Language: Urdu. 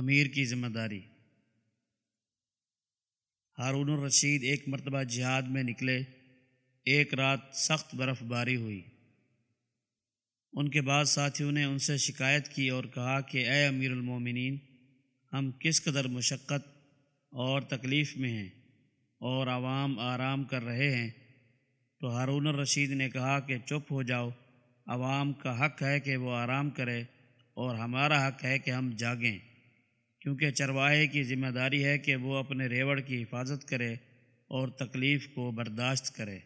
امیر کی ذمہ داری۔ ہارون الرشید ایک مرتبہ جہاد میں نکلے، ایک رات سخت برف باری ہوئی۔ ان کے بعد ساتھیوں نے ان سے شکایت کی اور کہا کہ، اے امیر المومنین، ہم کس قدر مشقت اور تکلیف میں ہیں اور عوام آرام کر رہے ہیں تو ہارون الرشید نے کہا کہ، چپ ہو جاؤ، عوام کا حق ہے کہ وہ آرام کرے اور ہمارا حق ہے کہ ہم جاگیں۔ کیونکہ چرواہے کی ذمہ داری ہے کہ وہ اپنے ریوڑ کی حفاظت کرے اور تکلیف کو برداشت کرے۔